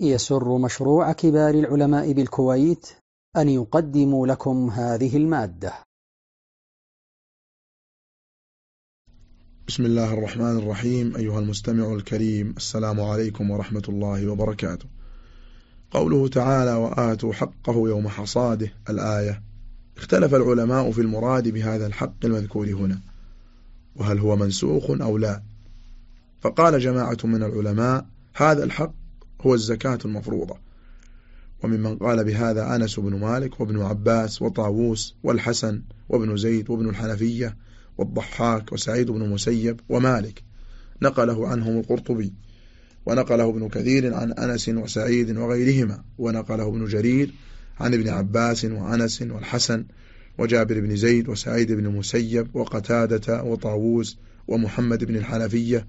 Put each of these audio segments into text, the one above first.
يسر مشروع كبار العلماء بالكويت أن يقدم لكم هذه المادة. بسم الله الرحمن الرحيم. أيها المستمع الكريم السلام عليكم ورحمة الله وبركاته. قوله تعالى وآتوا حقه يوم حصاده. الآية اختلف العلماء في المراد بهذا الحق المذكور هنا وهل هو منسوخ أو لا؟ فقال جماعة من العلماء هذا الحق هو الزكاة المفروضة. وممن قال بهذا أنس بن مالك وابن عباس وطاووس والحسن وابن زيد وابن الحنفية والضحاك وسعيد بن مسيب ومالك. نقله عنهم القرطبي. ونقله ابن كثير عن أنس وسعيد وغيرهما. ونقله ابن جرير عن ابن عباس وأنس والحسن وجابر بن زيد وسعيد بن مسيب وقتادة وطاووس ومحمد بن الحنفية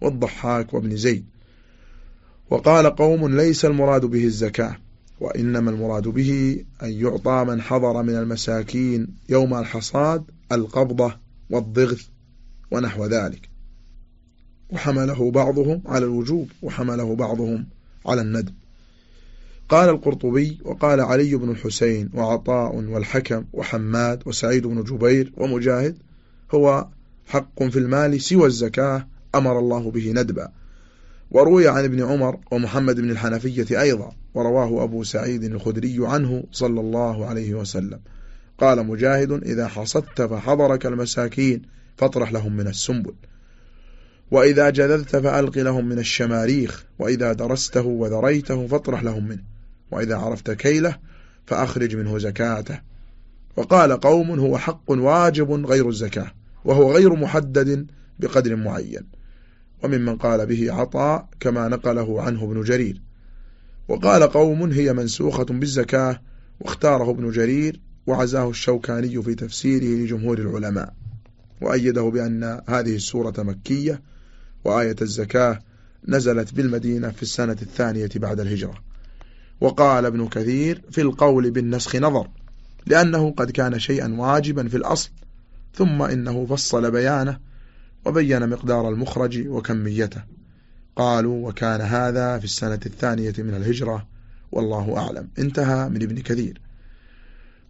والضحاك وابن زيد. وقال قوم ليس المراد به الزكاة وإنما المراد به أن يعطى من حضر من المساكين يوم الحصاد القبضة والضغث ونحو ذلك. وحمله بعضهم على الوجوب وحمله بعضهم على الندب. قال القرطبي وقال علي بن الحسين وعطاء والحكم وحماد وسعيد بن جبير ومجاهد هو حق في المال سوى الزكاة أمر الله به ندبا. وروي عن ابن عمر ومحمد بن الحنفية أيضا ورواه أبو سعيد الخدري عنه صلى الله عليه وسلم. قال مجاهد إذا حصدت فحضرك المساكين فاطرح لهم من السنبل. وإذا جذذت فألق لهم من الشماريخ وإذا درسته وذريته فاطرح لهم منه. وإذا عرفت كيله فأخرج منه زكاته. وقال قوم هو حق واجب غير الزكاة وهو غير محدد بقدر معين. وممن قال به عطاء كما نقله عنه ابن جرير. وقال قوم هي منسوخة بالزكاة واختاره ابن جرير وعزاه الشوكاني في تفسيره لجمهور العلماء. وأيده بأن هذه السورة مكية وآية الزكاة نزلت بالمدينة في السنة الثانية بعد الهجرة. وقال ابن كثير في القول بالنسخ نظر لأنه قد كان شيئا واجبا في الأصل ثم إنه فصل بيانه وبين مقدار المخرج وكميته. قالوا وكان هذا في السنة الثانية من الهجرة. والله أعلم. انتهى من ابن كثير.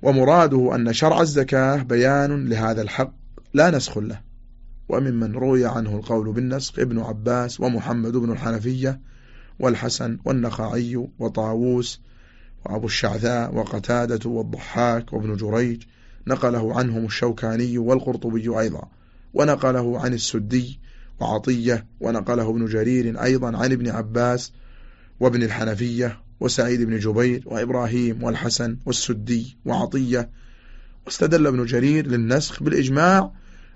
ومراده أن شرع الزكاة بيان لهذا الحق لا نسخ له. وممن روي عنه القول بالنسخ ابن عباس ومحمد بن الحنفية والحسن والنخعي وطاووس وأبو الشعثاء وقتادة والضحاك وابن جريج. نقله عنهم الشوكاني والقرطبي أيضا. ونقله عن السدي وعطية ونقله ابن جرير أيضا عن ابن عباس وابن الحنفية وسعيد بن جبير وإبراهيم والحسن والسدي وعطية. واستدل ابن جرير للنسخ بالإجماع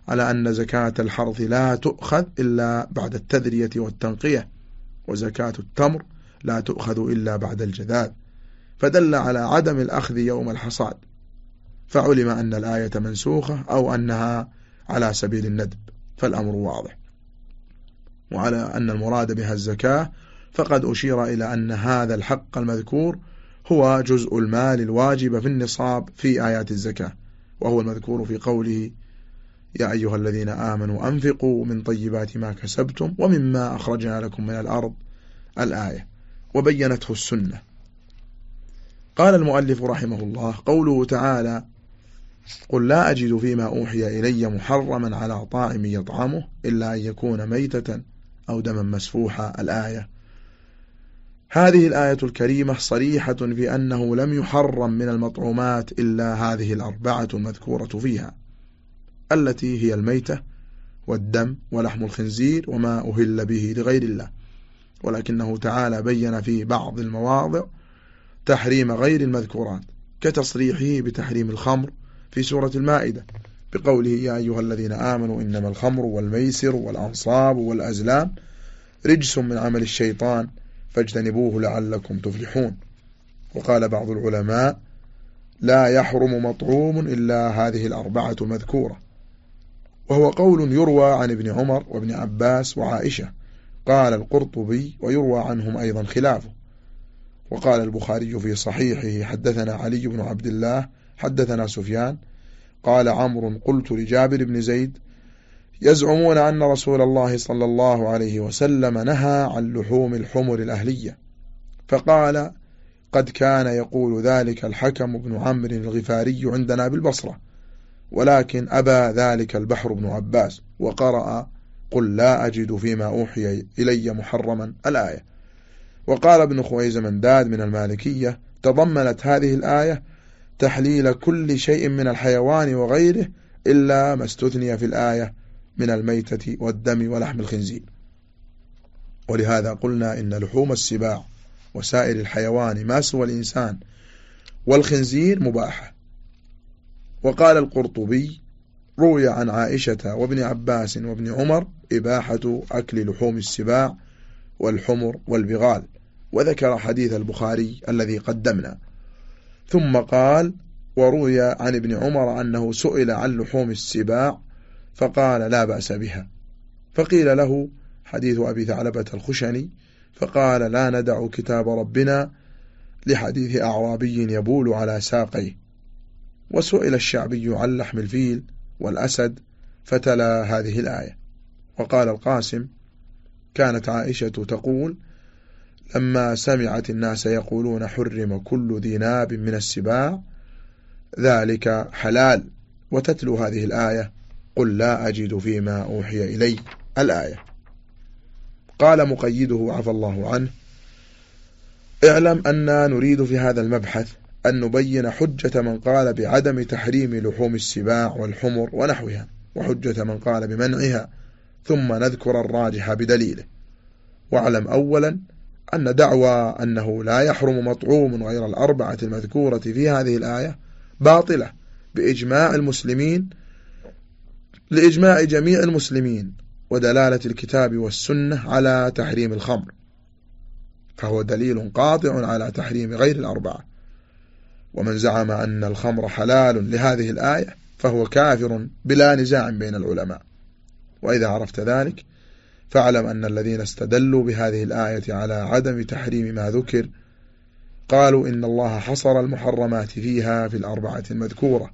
على أن زكاة الحرث لا تؤخذ إلا بعد التذرية والتنقية وزكاة التمر لا تؤخذ إلا بعد الجذاذ فدل على عدم الأخذ يوم الحصاد فعلم أن الآية منسوخة أو أنها على سبيل الندب فالأمر واضح. وعلى أن المراد بها الزكاة فقد أشير إلى أن هذا الحق المذكور هو جزء المال الواجب في النصاب في آيات الزكاة وهو المذكور في قوله يا أيها الذين آمنوا أنفقوا من طيبات ما كسبتم ومما أخرجنا لكم من الأرض الآية وبينته السنة. قال المؤلف رحمه الله قوله تعالى قل لا أجد فيما أوحي إلي محرما على طاعم يطعمه إلا أن يكون ميتة أو دما مسفوحا. الآية. هذه الآية الكريمة صريحة في أنه لم يحرم من المطعومات إلا هذه الأربعة المذكورة فيها التي هي الميتة والدم ولحم الخنزير وما أهل به لغير الله. ولكنه تعالى بين في بعض المواضع تحريم غير المذكورات كتصريحه بتحريم الخمر في سورة المائدة بقوله يا أيها الذين آمنوا إنما الخمر والميسر والأنصاب والأزلام رجس من عمل الشيطان فاجتنبوه لعلكم تفلحون. وقال بعض العلماء لا يحرم مطعوم إلا هذه الأربعة المذكورة وهو قول يروى عن ابن عمر وابن عباس وعائشة. قال القرطبي ويروى عنهم أيضا خلافه. وقال البخاري في صحيحه حدثنا علي بن عبد الله حدثنا سفيان قال عمرو قلت لجابر بن زيد يزعمون أن رسول الله صلى الله عليه وسلم نهى عن لحوم الحمر الأهلية فقال قد كان يقول ذلك الحكم بن عمرو الغفاري عندنا بالبصرة ولكن أبى ذلك البحر بن عباس وقرأ قل لا أجد فيما أوحي إلي محرما الآية وقال ابن خويز داد من المالكية تضمنت هذه الآية تحليل كل شيء من الحيوان وغيره إلا ما استثني في الآية من الميتة والدم ولحم الخنزير. ولهذا قلنا إن لحوم السباع وسائر الحيوان ما سوى الإنسان والخنزير مباحة. وقال القرطبي روي عن عائشة وابن عباس وابن عمر إباحة أكل لحوم السباع والحمر والبغال وذكر حديث البخاري الذي قدمنا. ثم قال وروي عن ابن عمر أنه سئل عن لحوم السباع فقال لا بأس بها. فقيل له حديث أبي ثعلبة الخشني فقال لا ندع كتاب ربنا لحديث أعرابي يبول على ساقيه. وسئل الشعبي عن لحم الفيل والأسد فتلا هذه الآية. وقال القاسم كانت عائشة تقول لما سمعت الناس يقولون حرم كل ذي ناب من السباع ذلك حلال. وتتلو هذه الآية قل لا أجد فيما أوحي إلي. الآية. قال مقيده عفى الله عنه اعلم أننا نريد في هذا المبحث أن نبين حجة من قال بعدم تحريم لحوم السباع والحمر ونحوها وحجة من قال بمنعها ثم نذكر الراجح بدليله. واعلم أولا أن دعوى أنه لا يحرم مطعوم غير الأربعة المذكورة في هذه الآية باطلة بإجماع المسلمين لإجماع جميع المسلمين ودلالة الكتاب والسنة على تحريم الخمر فهو دليل قاطع على تحريم غير الأربعة. ومن زعم أن الخمر حلال لهذه الآية فهو كافر بلا نزاع بين العلماء. وإذا عرفت ذلك فاعلم أن الذين استدلوا بهذه الآية على عدم تحريم ما ذكر قالوا إن الله حصر المحرمات فيها في الأربعة المذكورة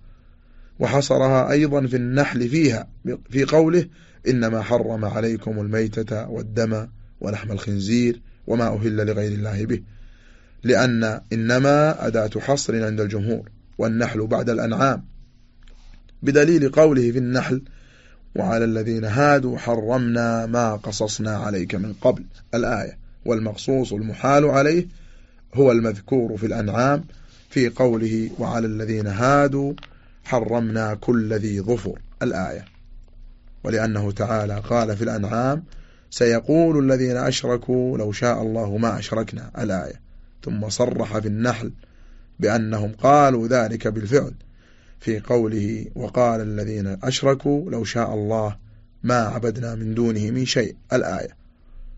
وحصرها أيضا في النحل فيها في قوله إنما حرم عليكم الميتة والدم ولحم الخنزير وما أهل لغير الله به لأن إنما أداة حصر عند الجمهور والنحل بعد الأنعام بدليل قوله في النحل وعلى الذين هادوا حرمنا ما قصصنا عليك من قبل. الآية والمقصوص المحال عليه هو المذكور في الأنعام في قوله وعلى الذين هادوا حرمنا كل ذي ظفر. الآية ولأنه تعالى قال في الأنعام سيقول الذين أشركوا لو شاء الله ما أشركنا. الآية ثم صرح في النحل بأنهم قالوا ذلك بالفعل. في قوله وقال الذين أشركوا لو شاء الله ما عبدنا من دونه من شيء الآية.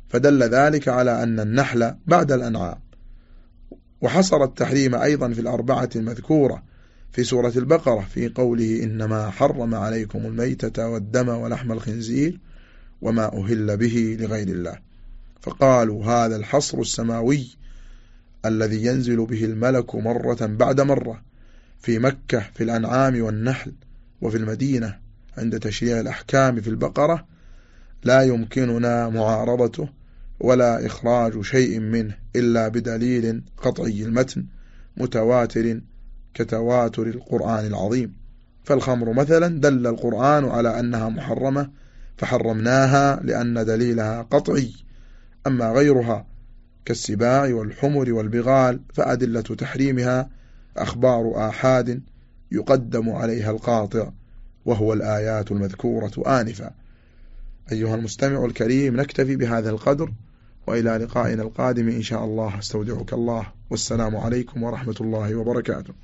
فدل ذلك على أن النحل بعد الأنعام. وحصر التحريم أيضا في الأربعة المذكورة في سورة البقرة في قوله إنما حرم عليكم الميتة والدم ولحم الخنزير وما أهل به لغير الله. فقالوا هذا الحصر السماوي الذي ينزل به الملك مرة بعد مرة. في مكة في الأنعام والنحل وفي المدينة عند تشريع الأحكام في البقرة لا يمكننا معارضته ولا إخراج شيء منه إلا بدليل قطعي المتن متواتر كتواتر القرآن العظيم. فالخمر مثلا دل القرآن على أنها محرمة فحرمناها لأن دليلها قطعي. أما غيرها كالسباع والحمر والبغال فأدلة تحريمها أخبار آحاد يقدم عليها القاطع وهو الآيات المذكورة آنفا. أيها المستمع الكريم نكتفي بهذا القدر وإلى لقائنا القادم إن شاء الله. أستودعك الله والسلام عليكم ورحمة الله وبركاته.